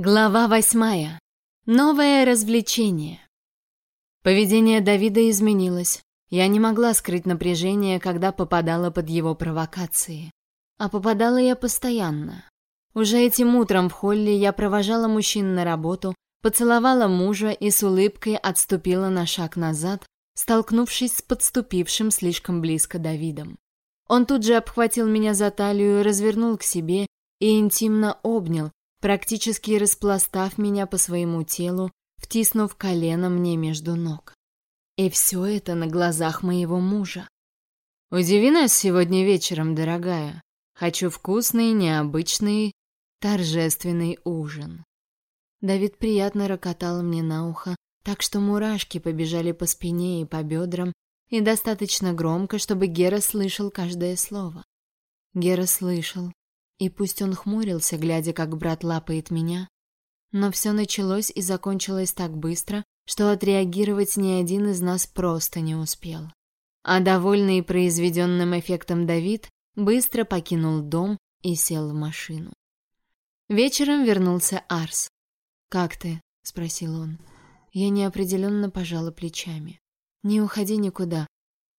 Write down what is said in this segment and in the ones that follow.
Глава восьмая. Новое развлечение. Поведение Давида изменилось. Я не могла скрыть напряжение, когда попадала под его провокации. А попадала я постоянно. Уже этим утром в холле я провожала мужчин на работу, поцеловала мужа и с улыбкой отступила на шаг назад, столкнувшись с подступившим слишком близко Давидом. Он тут же обхватил меня за талию, развернул к себе и интимно обнял, практически распластав меня по своему телу, втиснув колено мне между ног. И все это на глазах моего мужа. «Удиви нас сегодня вечером, дорогая. Хочу вкусный, необычный, торжественный ужин». Давид приятно рокотал мне на ухо, так что мурашки побежали по спине и по бедрам, и достаточно громко, чтобы Гера слышал каждое слово. Гера слышал, и пусть он хмурился, глядя, как брат лапает меня, но все началось и закончилось так быстро, что отреагировать ни один из нас просто не успел. А довольный произведенным эффектом Давид быстро покинул дом и сел в машину. Вечером вернулся Арс. «Как ты?» — спросил он. Я неопределенно пожала плечами. «Не уходи никуда.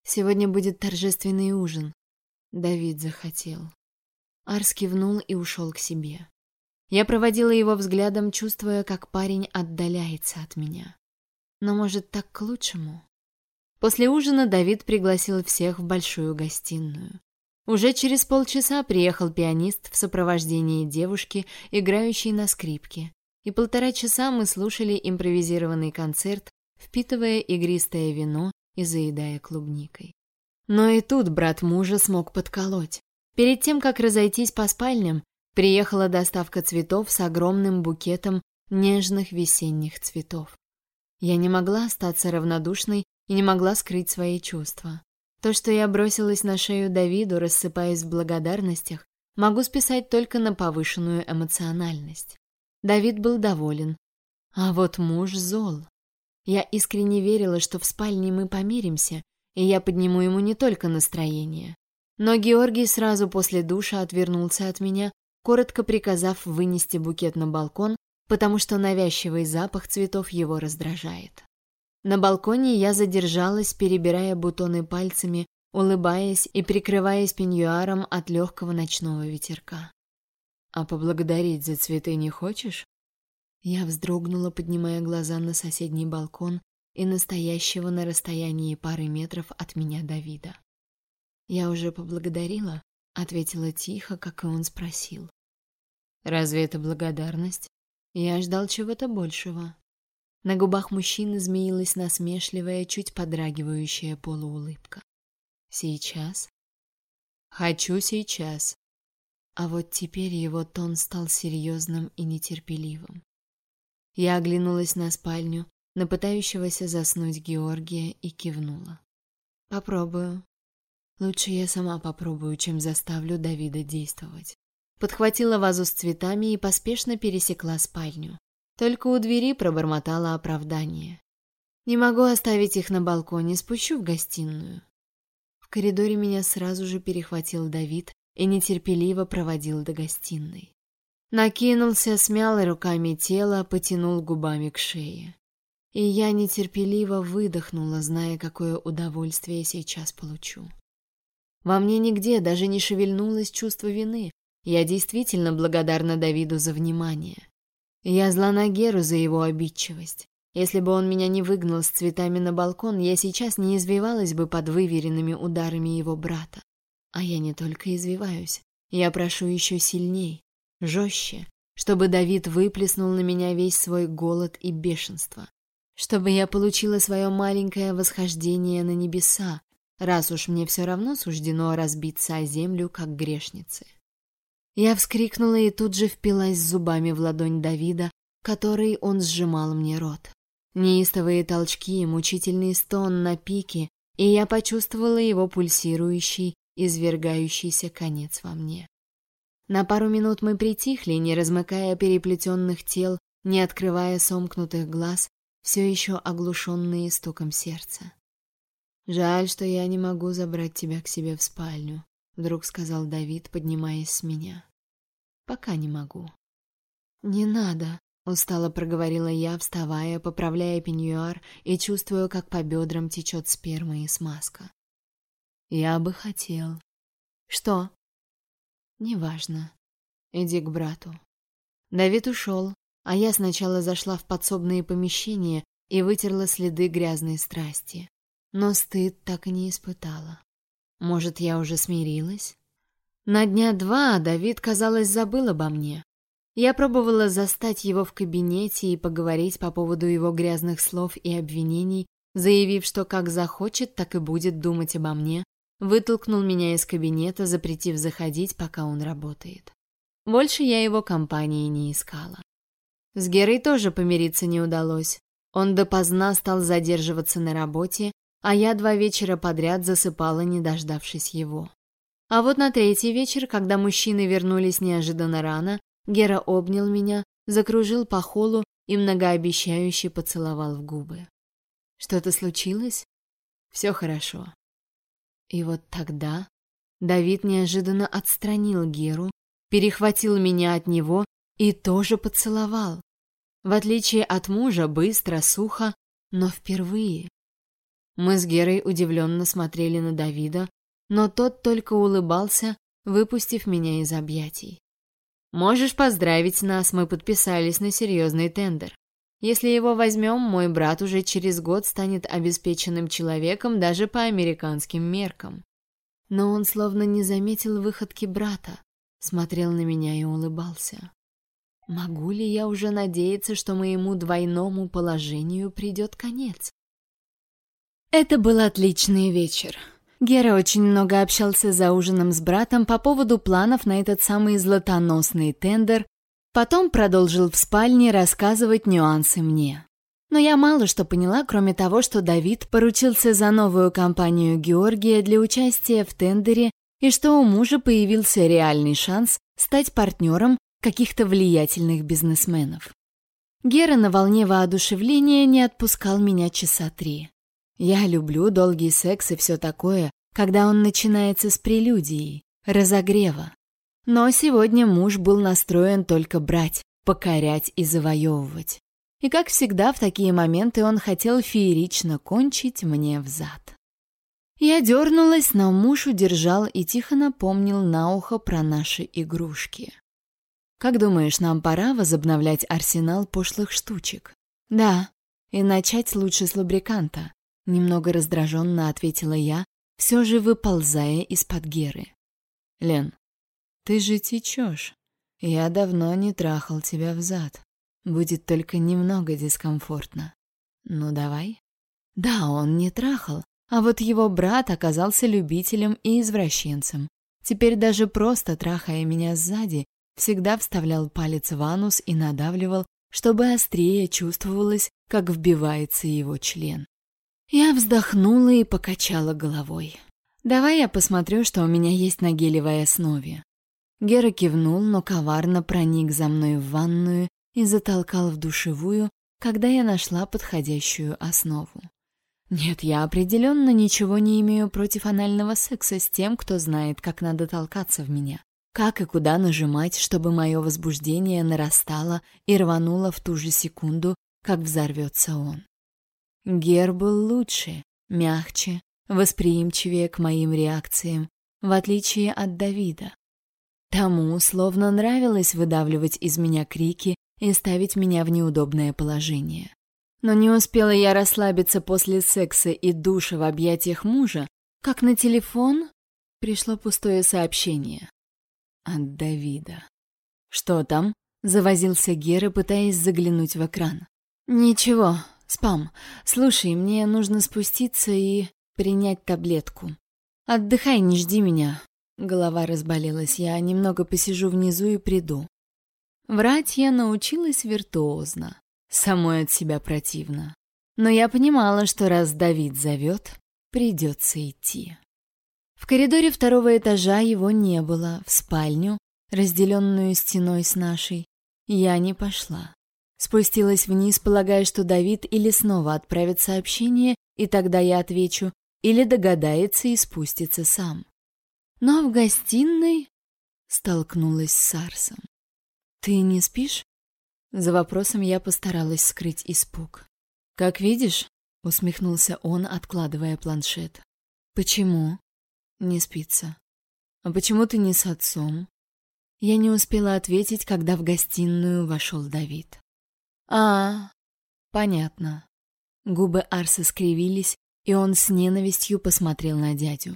Сегодня будет торжественный ужин». Давид захотел. Арс кивнул и ушел к себе. Я проводила его взглядом, чувствуя, как парень отдаляется от меня. Но, может, так к лучшему? После ужина Давид пригласил всех в большую гостиную. Уже через полчаса приехал пианист в сопровождении девушки, играющей на скрипке, и полтора часа мы слушали импровизированный концерт, впитывая игристое вино и заедая клубникой. Но и тут брат мужа смог подколоть. Перед тем, как разойтись по спальням, приехала доставка цветов с огромным букетом нежных весенних цветов. Я не могла остаться равнодушной и не могла скрыть свои чувства. То, что я бросилась на шею Давиду, рассыпаясь в благодарностях, могу списать только на повышенную эмоциональность. Давид был доволен, а вот муж зол. Я искренне верила, что в спальне мы помиримся, и я подниму ему не только настроение, но Георгий сразу после душа отвернулся от меня, коротко приказав вынести букет на балкон, потому что навязчивый запах цветов его раздражает. На балконе я задержалась, перебирая бутоны пальцами, улыбаясь и прикрываясь пеньюаром от легкого ночного ветерка. «А поблагодарить за цветы не хочешь?» Я вздрогнула, поднимая глаза на соседний балкон и настоящего на расстоянии пары метров от меня Давида. «Я уже поблагодарила», — ответила тихо, как и он спросил. «Разве это благодарность? Я ждал чего-то большего». На губах мужчины змеилась насмешливая, чуть подрагивающая полуулыбка. «Сейчас?» «Хочу сейчас». А вот теперь его тон стал серьезным и нетерпеливым. Я оглянулась на спальню, на пытающегося заснуть Георгия и кивнула. «Попробую», Лучше я сама попробую, чем заставлю Давида действовать. Подхватила вазу с цветами и поспешно пересекла спальню. Только у двери пробормотала оправдание. Не могу оставить их на балконе, спущу в гостиную. В коридоре меня сразу же перехватил Давид и нетерпеливо проводил до гостиной. Накинулся, смял руками тело, потянул губами к шее. И я нетерпеливо выдохнула, зная, какое удовольствие сейчас получу. Во мне нигде даже не шевельнулось чувство вины. Я действительно благодарна Давиду за внимание. Я зла на Геру за его обидчивость. Если бы он меня не выгнал с цветами на балкон, я сейчас не извивалась бы под выверенными ударами его брата. А я не только извиваюсь. Я прошу еще сильней, жестче, чтобы Давид выплеснул на меня весь свой голод и бешенство. Чтобы я получила свое маленькое восхождение на небеса, раз уж мне все равно суждено разбиться о землю, как грешницы. Я вскрикнула и тут же впилась зубами в ладонь Давида, которой он сжимал мне рот. Неистовые толчки, мучительный стон на пике, и я почувствовала его пульсирующий, извергающийся конец во мне. На пару минут мы притихли, не размыкая переплетенных тел, не открывая сомкнутых глаз, все еще оглушенные стуком сердца. Жаль, что я не могу забрать тебя к себе в спальню, вдруг сказал Давид, поднимаясь с меня. Пока не могу. Не надо, Устало проговорила я, вставая, поправляя пеньюар и чувствуя, как по бедрам течет сперма и смазка. Я бы хотел. Что? Неважно. Иди к брату. Давид ушел, а я сначала зашла в подсобные помещения и вытерла следы грязной страсти. Но стыд так и не испытала. Может, я уже смирилась? На дня два Давид, казалось, забыл обо мне. Я пробовала застать его в кабинете и поговорить по поводу его грязных слов и обвинений, заявив, что как захочет, так и будет думать обо мне, вытолкнул меня из кабинета, запретив заходить, пока он работает. Больше я его компании не искала. С Герой тоже помириться не удалось. Он допоздна стал задерживаться на работе, а я два вечера подряд засыпала, не дождавшись его. А вот на третий вечер, когда мужчины вернулись неожиданно рано, Гера обнял меня, закружил по холу и многообещающе поцеловал в губы. Что-то случилось? Все хорошо. И вот тогда Давид неожиданно отстранил Геру, перехватил меня от него и тоже поцеловал. В отличие от мужа, быстро, сухо, но впервые. Мы с Герой удивленно смотрели на Давида, но тот только улыбался, выпустив меня из объятий. «Можешь поздравить нас, мы подписались на серьезный тендер. Если его возьмем, мой брат уже через год станет обеспеченным человеком даже по американским меркам». Но он словно не заметил выходки брата, смотрел на меня и улыбался. Могу ли я уже надеяться, что моему двойному положению придет конец? Это был отличный вечер. Гера очень много общался за ужином с братом по поводу планов на этот самый златоносный тендер, потом продолжил в спальне рассказывать нюансы мне. Но я мало что поняла, кроме того, что Давид поручился за новую компанию Георгия для участия в тендере и что у мужа появился реальный шанс стать партнером каких-то влиятельных бизнесменов. Гера на волне воодушевления не отпускал меня часа три. Я люблю долгий секс и все такое, когда он начинается с прелюдии, разогрева. Но сегодня муж был настроен только брать, покорять и завоевывать. И, как всегда, в такие моменты он хотел феерично кончить мне взад. Я дернулась, но муж удержал и тихо напомнил на ухо про наши игрушки. «Как думаешь, нам пора возобновлять арсенал пошлых штучек?» «Да, и начать лучше с лубриканта. Немного раздраженно ответила я, все же выползая из-под Геры. «Лен, ты же течешь. Я давно не трахал тебя взад. Будет только немного дискомфортно. Ну, давай». Да, он не трахал, а вот его брат оказался любителем и извращенцем. Теперь даже просто трахая меня сзади, всегда вставлял палец в анус и надавливал, чтобы острее чувствовалось, как вбивается его член. Я вздохнула и покачала головой. «Давай я посмотрю, что у меня есть на гелевой основе». Гера кивнул, но коварно проник за мной в ванную и затолкал в душевую, когда я нашла подходящую основу. Нет, я определенно ничего не имею против анального секса с тем, кто знает, как надо толкаться в меня. Как и куда нажимать, чтобы мое возбуждение нарастало и рвануло в ту же секунду, как взорвется он. Гер был лучше, мягче, восприимчивее к моим реакциям, в отличие от Давида. Тому словно нравилось выдавливать из меня крики и ставить меня в неудобное положение. Но не успела я расслабиться после секса и душа в объятиях мужа, как на телефон пришло пустое сообщение. От Давида. «Что там?» — завозился Гера, пытаясь заглянуть в экран. «Ничего, Спам, слушай, мне нужно спуститься и принять таблетку. Отдыхай, не жди меня. Голова разболелась, я немного посижу внизу и приду. Врать я научилась виртуозно. Самой от себя противно. Но я понимала, что раз Давид зовет, придется идти. В коридоре второго этажа его не было, в спальню, разделенную стеной с нашей, я не пошла. Спустилась вниз, полагая, что Давид или снова отправит сообщение, и тогда я отвечу, или догадается и спустится сам. Но в гостиной столкнулась с Сарсом. «Ты не спишь?» За вопросом я постаралась скрыть испуг. «Как видишь», — усмехнулся он, откладывая планшет. «Почему?» «Не спится». «А почему ты не с отцом?» Я не успела ответить, когда в гостиную вошел Давид. «А, понятно». Губы Арса скривились, и он с ненавистью посмотрел на дядю.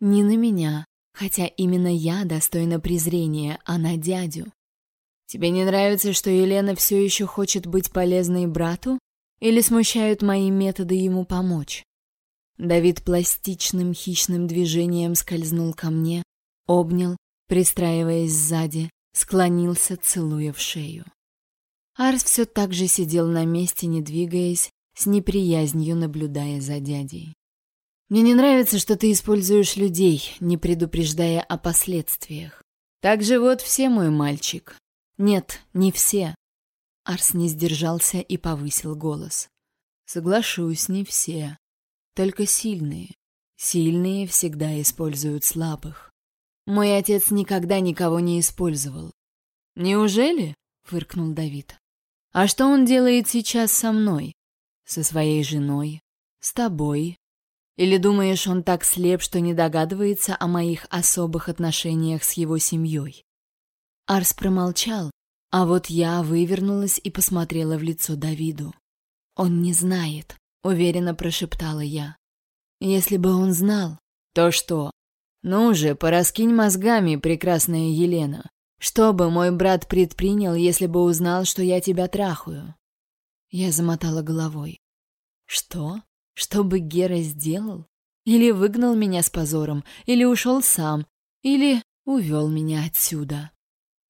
Не на меня, хотя именно я достойна презрения, а на дядю. Тебе не нравится, что Елена все еще хочет быть полезной брату? Или смущают мои методы ему помочь? Давид пластичным хищным движением скользнул ко мне, обнял, пристраиваясь сзади, склонился, целуя в шею. Арс все так же сидел на месте, не двигаясь, с неприязнью наблюдая за дядей. «Мне не нравится, что ты используешь людей, не предупреждая о последствиях. Так живут все, мой мальчик. Нет, не все. Арс не сдержался и повысил голос. Соглашусь, не все. Только сильные. Сильные всегда используют слабых. Мой отец никогда никого не использовал. Неужели? фыркнул Давид. А что он делает сейчас со мной? Со своей женой? С тобой? Или думаешь, он так слеп, что не догадывается о моих особых отношениях с его семьей? Арс промолчал, а вот я вывернулась и посмотрела в лицо Давиду. Он не знает, уверенно прошептала я. Если бы он знал, то что? Ну же, пораскинь мозгами, прекрасная Елена. Что бы мой брат предпринял, если бы узнал, что я тебя трахаю? Я замотала головой. Что? Что бы Гера сделал? Или выгнал меня с позором, или ушел сам, или увел меня отсюда.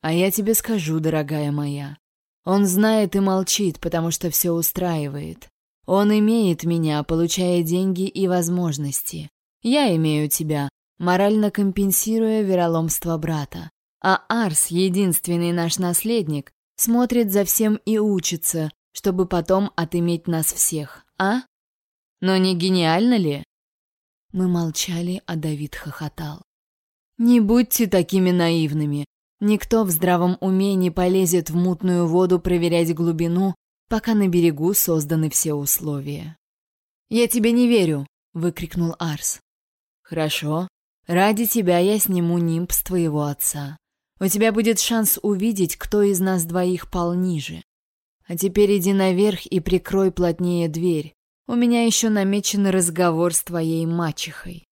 А я тебе скажу, дорогая моя. Он знает и молчит, потому что все устраивает. Он имеет меня, получая деньги и возможности. Я имею тебя, морально компенсируя вероломство брата. А Арс, единственный наш наследник, смотрит за всем и учится, чтобы потом отыметь нас всех, а? Но не гениально ли? Мы молчали, а Давид хохотал. Не будьте такими наивными. Никто в здравом уме не полезет в мутную воду проверять глубину, пока на берегу созданы все условия. «Я тебе не верю!» — выкрикнул Арс. «Хорошо. Ради тебя я сниму нимб с твоего отца. У тебя будет шанс увидеть, кто из нас двоих пал ниже. А теперь иди наверх и прикрой плотнее дверь. У меня еще намечен разговор с твоей мачехой».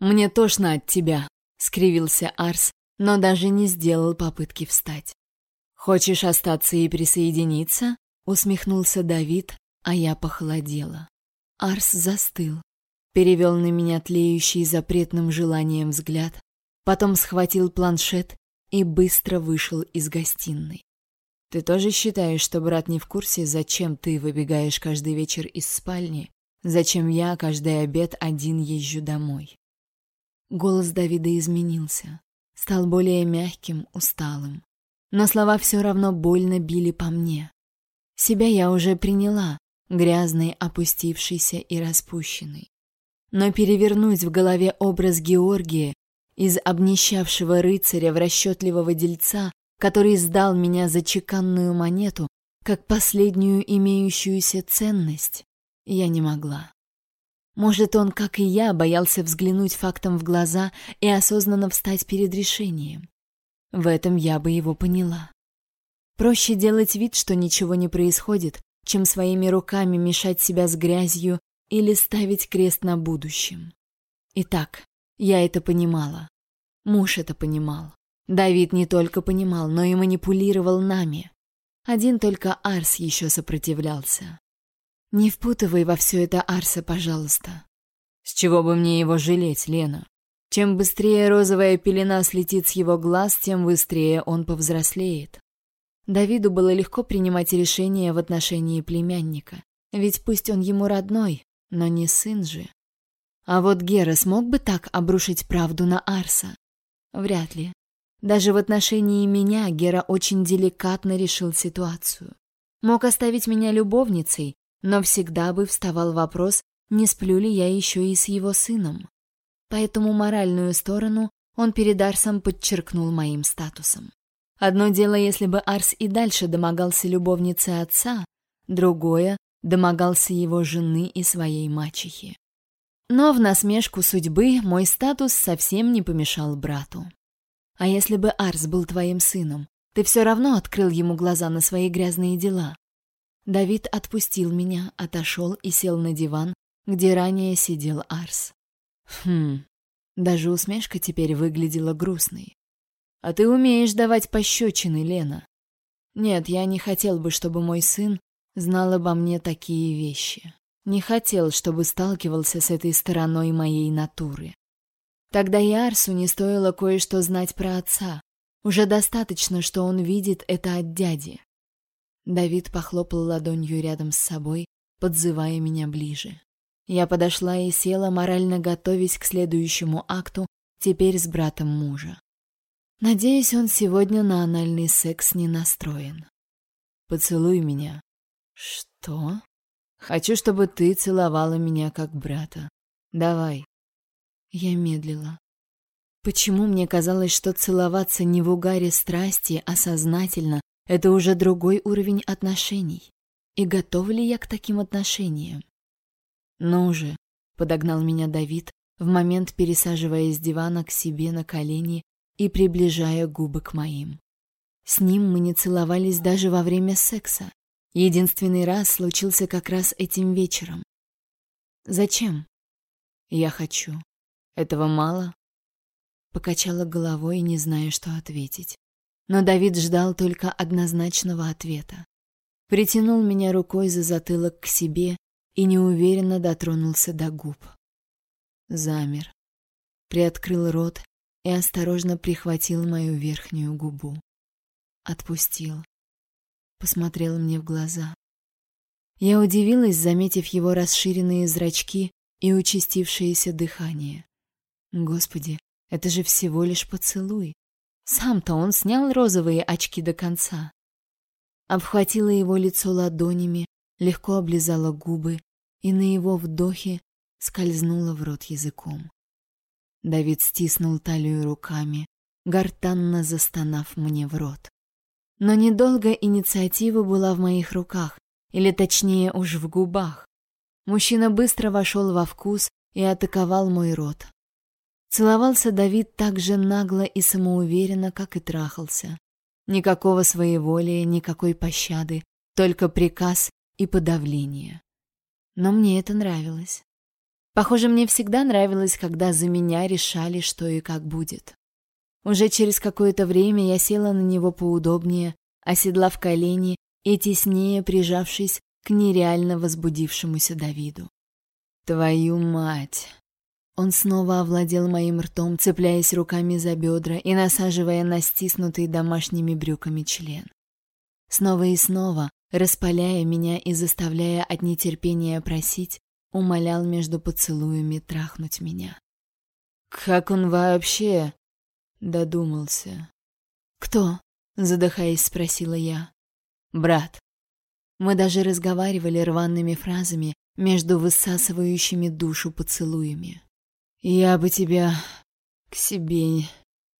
«Мне тошно от тебя», — скривился Арс, но даже не сделал попытки встать. «Хочешь остаться и присоединиться?» — усмехнулся Давид, а я похолодела. Арс застыл, перевел на меня тлеющий запретным желанием взгляд, потом схватил планшет и быстро вышел из гостиной. «Ты тоже считаешь, что брат не в курсе, зачем ты выбегаешь каждый вечер из спальни, зачем я каждый обед один езжу домой?» Голос Давида изменился стал более мягким, усталым. Но слова все равно больно били по мне. Себя я уже приняла, грязной, опустившейся и распущенной. Но перевернуть в голове образ Георгия из обнищавшего рыцаря в расчетливого дельца, который сдал меня за чеканную монету, как последнюю имеющуюся ценность, я не могла. Может, он, как и я, боялся взглянуть фактам в глаза и осознанно встать перед решением. В этом я бы его поняла. Проще делать вид, что ничего не происходит, чем своими руками мешать себя с грязью или ставить крест на будущем. Итак, я это понимала. Муж это понимал. Давид не только понимал, но и манипулировал нами. Один только Арс еще сопротивлялся. Не впутывай во все это Арса, пожалуйста. С чего бы мне его жалеть, Лена? Чем быстрее розовая пелена слетит с его глаз, тем быстрее он повзрослеет. Давиду было легко принимать решения в отношении племянника, ведь пусть он ему родной, но не сын же. А вот Гера смог бы так обрушить правду на Арса? Вряд ли. Даже в отношении меня Гера очень деликатно решил ситуацию. Мог оставить меня любовницей, но всегда бы вставал вопрос, не сплю ли я еще и с его сыном. Поэтому моральную сторону он перед Арсом подчеркнул моим статусом. Одно дело, если бы Арс и дальше домогался любовницы отца, другое — домогался его жены и своей мачехи. Но в насмешку судьбы мой статус совсем не помешал брату. А если бы Арс был твоим сыном, ты все равно открыл ему глаза на свои грязные дела. Давид отпустил меня, отошел и сел на диван, где ранее сидел Арс. Хм, даже усмешка теперь выглядела грустной. А ты умеешь давать пощечины, Лена. Нет, я не хотел бы, чтобы мой сын знал обо мне такие вещи. Не хотел, чтобы сталкивался с этой стороной моей натуры. Тогда и Арсу не стоило кое-что знать про отца. Уже достаточно, что он видит это от дяди. Давид похлопал ладонью рядом с собой, подзывая меня ближе. Я подошла и села, морально готовясь к следующему акту, теперь с братом мужа. Надеюсь, он сегодня на анальный секс не настроен. Поцелуй меня. Что? Хочу, чтобы ты целовала меня как брата. Давай. Я медлила. Почему мне казалось, что целоваться не в угаре страсти, а сознательно — это уже другой уровень отношений? И готова ли я к таким отношениям? «Ну же», — подогнал меня Давид, в момент пересаживая с дивана к себе на колени и приближая губы к моим. С ним мы не целовались даже во время секса. Единственный раз случился как раз этим вечером. «Зачем?» «Я хочу. Этого мало?» Покачала головой, не зная, что ответить. Но Давид ждал только однозначного ответа. Притянул меня рукой за затылок к себе и неуверенно дотронулся до губ. Замер, приоткрыл рот и осторожно прихватил мою верхнюю губу. Отпустил. Посмотрел мне в глаза. Я удивилась, заметив его расширенные зрачки и участившееся дыхание. Господи, это же всего лишь поцелуй. Сам-то он снял розовые очки до конца. Обхватила его лицо ладонями, легко облизала губы и на его вдохе скользнула в рот языком. Давид стиснул талию руками, гортанно застонав мне в рот. Но недолго инициатива была в моих руках, или точнее уж в губах. Мужчина быстро вошел во вкус и атаковал мой рот. Целовался Давид так же нагло и самоуверенно, как и трахался. Никакого своеволия, никакой пощады, только приказ и подавление. Но мне это нравилось. Похоже, мне всегда нравилось, когда за меня решали, что и как будет. Уже через какое-то время я села на него поудобнее, оседлав колени и теснее прижавшись к нереально возбудившемуся Давиду. Твою мать! Он снова овладел моим ртом, цепляясь руками за бедра и насаживая на стиснутый домашними брюками член. Снова и снова, распаляя меня и заставляя от нетерпения просить, умолял между поцелуями трахнуть меня. Как он вообще додумался? Кто? задыхаясь, спросила я. Брат. Мы даже разговаривали рваными фразами между высасывающими душу поцелуями. Я бы тебя к себе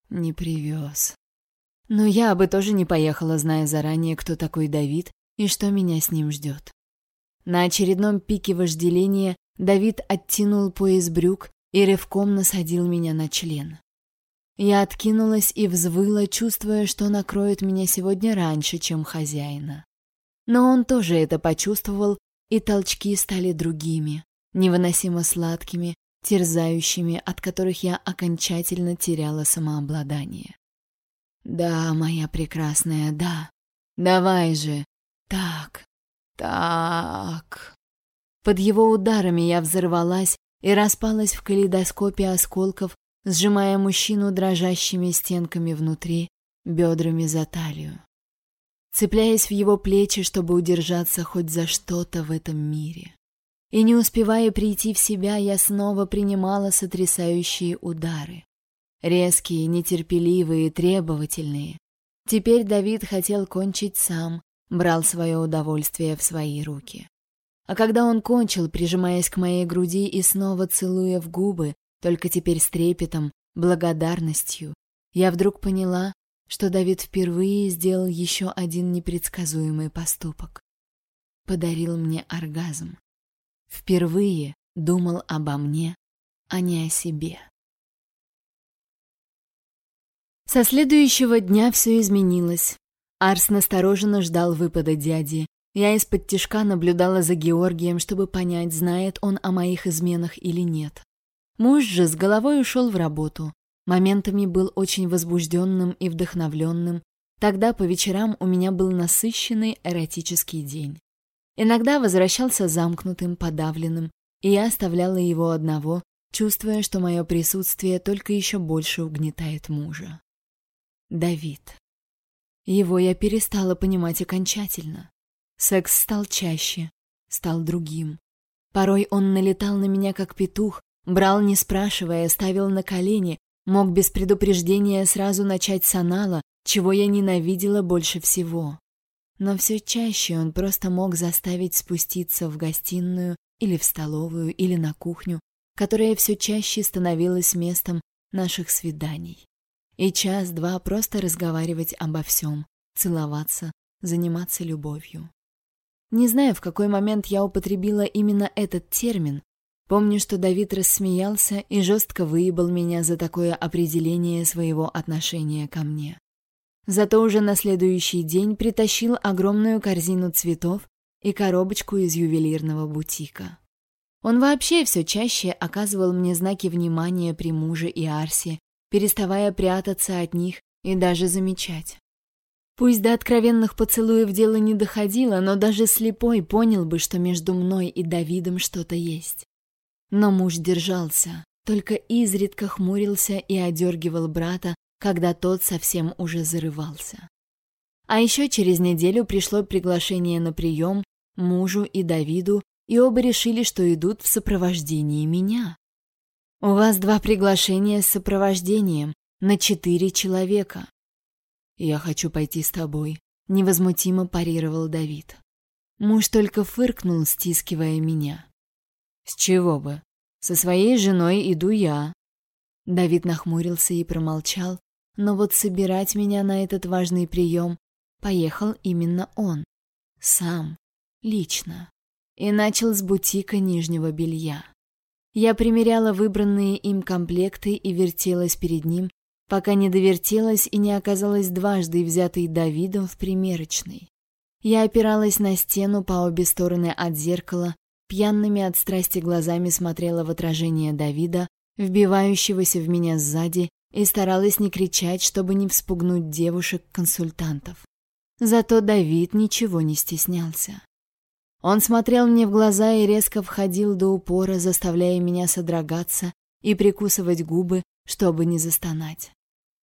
не привез. Но я бы тоже не поехала, зная заранее, кто такой Давид и что меня с ним ждет. На очередном пике вожделения Давид оттянул пояс брюк и рывком насадил меня на член. Я откинулась и взвыла, чувствуя, что накроет меня сегодня раньше, чем хозяина. Но он тоже это почувствовал, и толчки стали другими, невыносимо сладкими, терзающими, от которых я окончательно теряла самообладание. «Да, моя прекрасная, да. Давай же, так, так. Под его ударами я взорвалась и распалась в калейдоскопе осколков, сжимая мужчину дрожащими стенками внутри, бедрами за талию. Цепляясь в его плечи, чтобы удержаться хоть за что-то в этом мире. И не успевая прийти в себя, я снова принимала сотрясающие удары. Резкие, нетерпеливые, требовательные. Теперь Давид хотел кончить сам, брал свое удовольствие в свои руки. А когда он кончил, прижимаясь к моей груди и снова целуя в губы, только теперь с трепетом, благодарностью, я вдруг поняла, что Давид впервые сделал еще один непредсказуемый поступок. Подарил мне оргазм. Впервые думал обо мне, а не о себе. Со следующего дня все изменилось. Арс настороженно ждал выпада дяди. Я из-под тишка наблюдала за Георгием, чтобы понять, знает он о моих изменах или нет. Муж же с головой ушел в работу. Моментами был очень возбужденным и вдохновленным. Тогда по вечерам у меня был насыщенный эротический день. Иногда возвращался замкнутым, подавленным, и я оставляла его одного, чувствуя, что мое присутствие только еще больше угнетает мужа. Давид. Его я перестала понимать окончательно. Секс стал чаще, стал другим. Порой он налетал на меня как петух, брал не спрашивая, ставил на колени, мог без предупреждения сразу начать с анала, чего я ненавидела больше всего. Но все чаще он просто мог заставить спуститься в гостиную или в столовую или на кухню, которая все чаще становилась местом наших свиданий и час-два просто разговаривать обо всем, целоваться, заниматься любовью. Не знаю, в какой момент я употребила именно этот термин. Помню, что Давид рассмеялся и жестко выебал меня за такое определение своего отношения ко мне. Зато уже на следующий день притащил огромную корзину цветов и коробочку из ювелирного бутика. Он вообще все чаще оказывал мне знаки внимания при муже и Арсе, переставая прятаться от них и даже замечать. Пусть до откровенных поцелуев дело не доходило, но даже слепой понял бы, что между мной и Давидом что-то есть. Но муж держался, только изредка хмурился и одергивал брата, когда тот совсем уже зарывался. А еще через неделю пришло приглашение на прием мужу и Давиду, и оба решили, что идут в сопровождении меня. У вас два приглашения с сопровождением на четыре человека. Я хочу пойти с тобой, невозмутимо парировал Давид. Муж только фыркнул, стискивая меня. С чего бы? Со своей женой иду я. Давид нахмурился и промолчал, но вот собирать меня на этот важный прием поехал именно он. Сам, лично. И начал с бутика нижнего белья. Я примеряла выбранные им комплекты и вертелась перед ним, пока не довертелась и не оказалась дважды взятой Давидом в примерочной. Я опиралась на стену по обе стороны от зеркала, пьяными от страсти глазами смотрела в отражение Давида, вбивающегося в меня сзади, и старалась не кричать, чтобы не вспугнуть девушек-консультантов. Зато Давид ничего не стеснялся. Он смотрел мне в глаза и резко входил до упора, заставляя меня содрогаться и прикусывать губы, чтобы не застонать.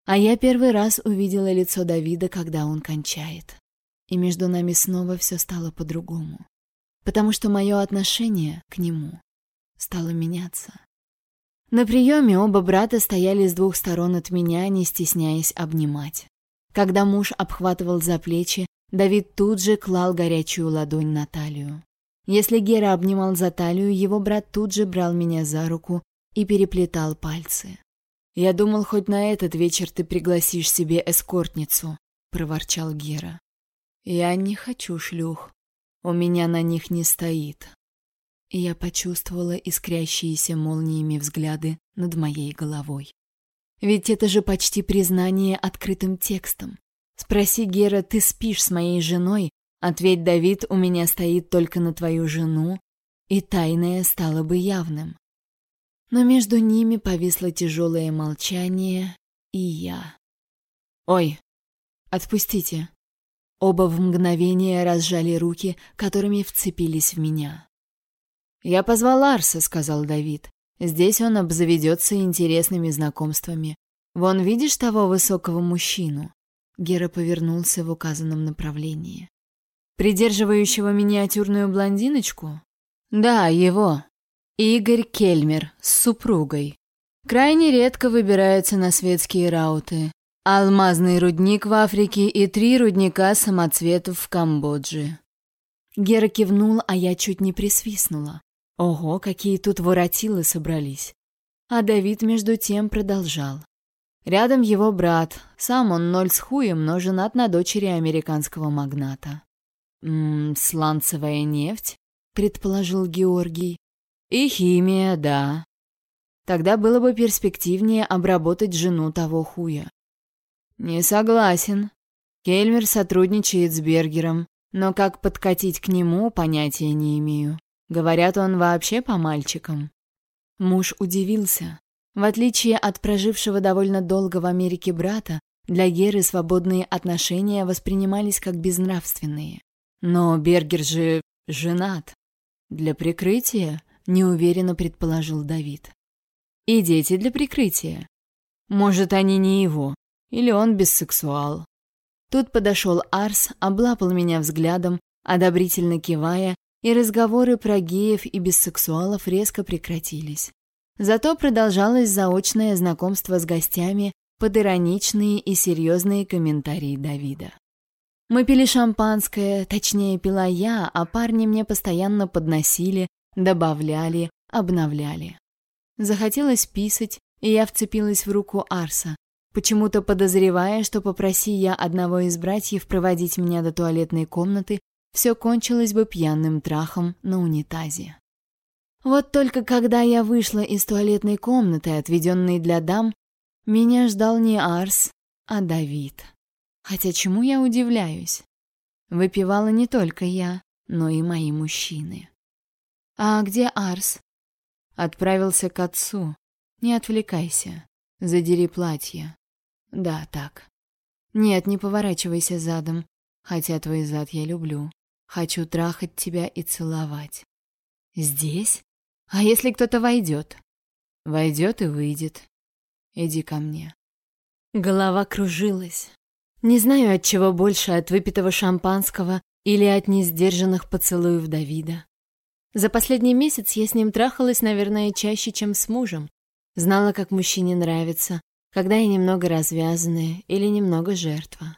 А я первый раз увидела лицо Давида, когда он кончает. И между нами снова все стало по-другому. Потому что мое отношение к нему стало меняться. На приеме оба брата стояли с двух сторон от меня, не стесняясь обнимать. Когда муж обхватывал за плечи, Давид тут же клал горячую ладонь на талию. Если Гера обнимал за талию, его брат тут же брал меня за руку и переплетал пальцы. «Я думал, хоть на этот вечер ты пригласишь себе эскортницу», — проворчал Гера. «Я не хочу шлюх. У меня на них не стоит». Я почувствовала искрящиеся молниями взгляды над моей головой. Ведь это же почти признание открытым текстом. Спроси, Гера, ты спишь с моей женой? Ответь, Давид, у меня стоит только на твою жену, и тайное стало бы явным. Но между ними повисло тяжелое молчание, и я. Ой, отпустите. Оба в мгновение разжали руки, которыми вцепились в меня. Я позвал Арса, сказал Давид. Здесь он обзаведется интересными знакомствами. Вон видишь того высокого мужчину? Гера повернулся в указанном направлении. Придерживающего миниатюрную блондиночку? Да, его. Игорь Кельмер с супругой. Крайне редко выбирается на светские рауты. Алмазный рудник в Африке и три рудника самоцветов в Камбодже. Гера кивнул, а я чуть не присвистнула. Ого, какие тут воротилы собрались. А Давид между тем продолжал. Рядом его брат. Сам он ноль с хуем, но женат на дочери американского магната. «Ммм, сланцевая нефть?» — предположил Георгий. «И химия, да. Тогда было бы перспективнее обработать жену того хуя». «Не согласен. Кельмер сотрудничает с Бергером, но как подкатить к нему, понятия не имею. Говорят, он вообще по мальчикам». Муж удивился. В отличие от прожившего довольно долго в Америке брата, для Геры свободные отношения воспринимались как безнравственные. Но Бергер же женат. Для прикрытия, неуверенно предположил Давид. И дети для прикрытия. Может, они не его, или он бissексуал. Тут подошел Арс, облапал меня взглядом, одобрительно кивая, и разговоры про геев и бissексуалов резко прекратились. Зато продолжалось заочное знакомство с гостями под ироничные и серьезные комментарии Давида. Мы пили шампанское, точнее пила я, а парни мне постоянно подносили, добавляли, обновляли. Захотелось писать, и я вцепилась в руку Арса, почему-то подозревая, что попроси я одного из братьев проводить меня до туалетной комнаты, все кончилось бы пьяным трахом на унитазе. Вот только когда я вышла из туалетной комнаты, отведенной для дам, меня ждал не Арс, а Давид. Хотя чему я удивляюсь? Выпивала не только я, но и мои мужчины. «А где Арс?» Отправился к отцу. «Не отвлекайся. Задери платье». «Да, так». «Нет, не поворачивайся задом, хотя твой зад я люблю. Хочу трахать тебя и целовать». «Здесь?» А если кто-то войдет? Войдет и выйдет. Иди ко мне. Голова кружилась. Не знаю, от чего больше, от выпитого шампанского или от несдержанных поцелуев Давида. За последний месяц я с ним трахалась, наверное, чаще, чем с мужем. Знала, как мужчине нравится, когда я немного развязанная или немного жертва.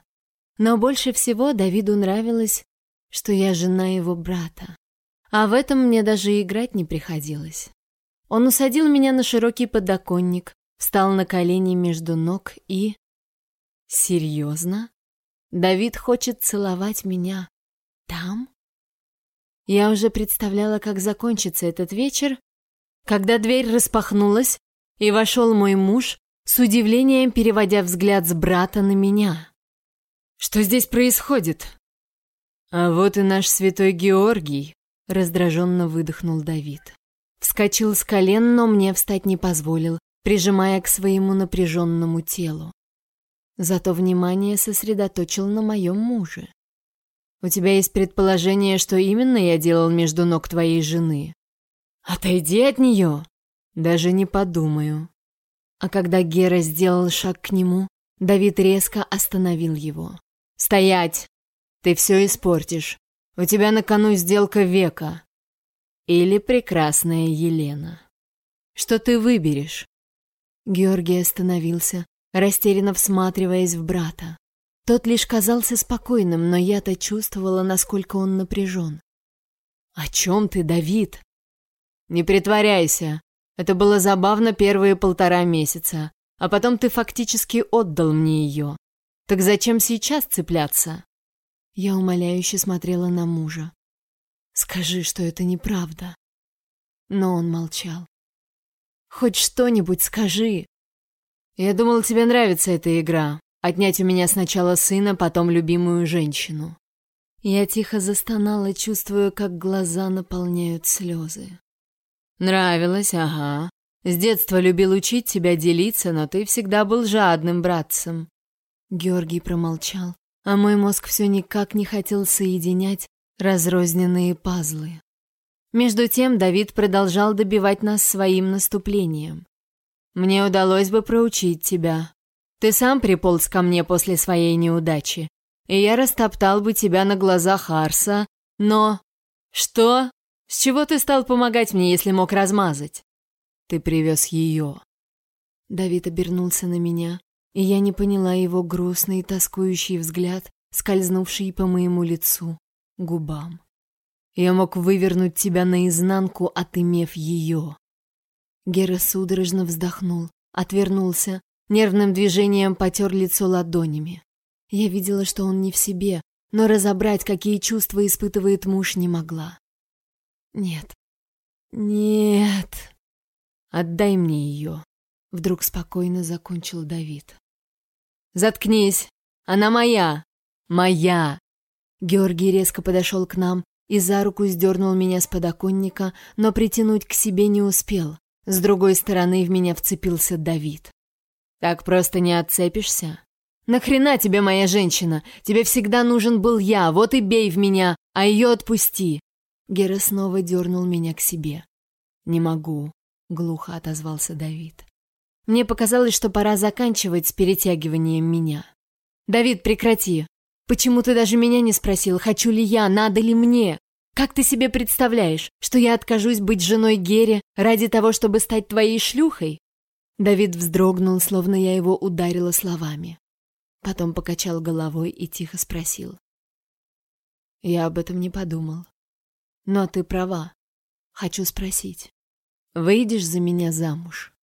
Но больше всего Давиду нравилось, что я жена его брата. А в этом мне даже играть не приходилось. Он усадил меня на широкий подоконник, встал на колени между ног и... Серьезно? Давид хочет целовать меня там? Я уже представляла, как закончится этот вечер, когда дверь распахнулась, и вошел мой муж, с удивлением переводя взгляд с брата на меня. «Что здесь происходит?» «А вот и наш святой Георгий», раздраженно выдохнул Давид. Вскочил с колен, но мне встать не позволил, прижимая к своему напряженному телу. Зато внимание сосредоточил на моем муже. «У тебя есть предположение, что именно я делал между ног твоей жены?» «Отойди от нее!» «Даже не подумаю». А когда Гера сделал шаг к нему, Давид резко остановил его. «Стоять! Ты все испортишь. У тебя на кону сделка века. Или прекрасная Елена. Что ты выберешь?» Георгий остановился, растерянно всматриваясь в брата. Тот лишь казался спокойным, но я-то чувствовала, насколько он напряжен. «О чем ты, Давид?» «Не притворяйся. Это было забавно первые полтора месяца, а потом ты фактически отдал мне ее. Так зачем сейчас цепляться?» Я умоляюще смотрела на мужа. «Скажи, что это неправда». Но он молчал. «Хоть что-нибудь скажи!» «Я думал, тебе нравится эта игра. Отнять у меня сначала сына, потом любимую женщину». Я тихо застонала, чувствуя, как глаза наполняют слезы. «Нравилось, ага. С детства любил учить тебя делиться, но ты всегда был жадным братцем». Георгий промолчал, а мой мозг все никак не хотел соединять разрозненные пазлы. Между тем Давид продолжал добивать нас своим наступлением. «Мне удалось бы проучить тебя. Ты сам приполз ко мне после своей неудачи, и я растоптал бы тебя на глазах Арса, но...» «Что? С чего ты стал помогать мне, если мог размазать?» «Ты привез ее». Давид обернулся на меня, и я не поняла его грустный, тоскующий взгляд, скользнувший по моему лицу, губам. Я мог вывернуть тебя наизнанку, отымев ее. Гера судорожно вздохнул, отвернулся, нервным движением потер лицо ладонями. Я видела, что он не в себе, но разобрать, какие чувства испытывает муж, не могла. «Нет, нет, отдай мне ее», — вдруг спокойно закончил Давид. «Заткнись! Она моя! Моя!» Георгий резко подошел к нам и за руку сдернул меня с подоконника, но притянуть к себе не успел. С другой стороны в меня вцепился Давид. «Так просто не отцепишься? Нахрена тебе моя женщина? Тебе всегда нужен был я, вот и бей в меня, а ее отпусти!» Гера снова дернул меня к себе. «Не могу», — глухо отозвался Давид. Мне показалось, что пора заканчивать с перетягиванием меня. «Давид, прекрати! Почему ты даже меня не спросил, хочу ли я, надо ли мне? Как ты себе представляешь, что я откажусь быть женой Гере ради того, чтобы стать твоей шлюхой?» Давид вздрогнул, словно я его ударила словами. Потом покачал головой и тихо спросил. «Я об этом не подумал. Но ты права. Хочу спросить. Выйдешь за меня замуж?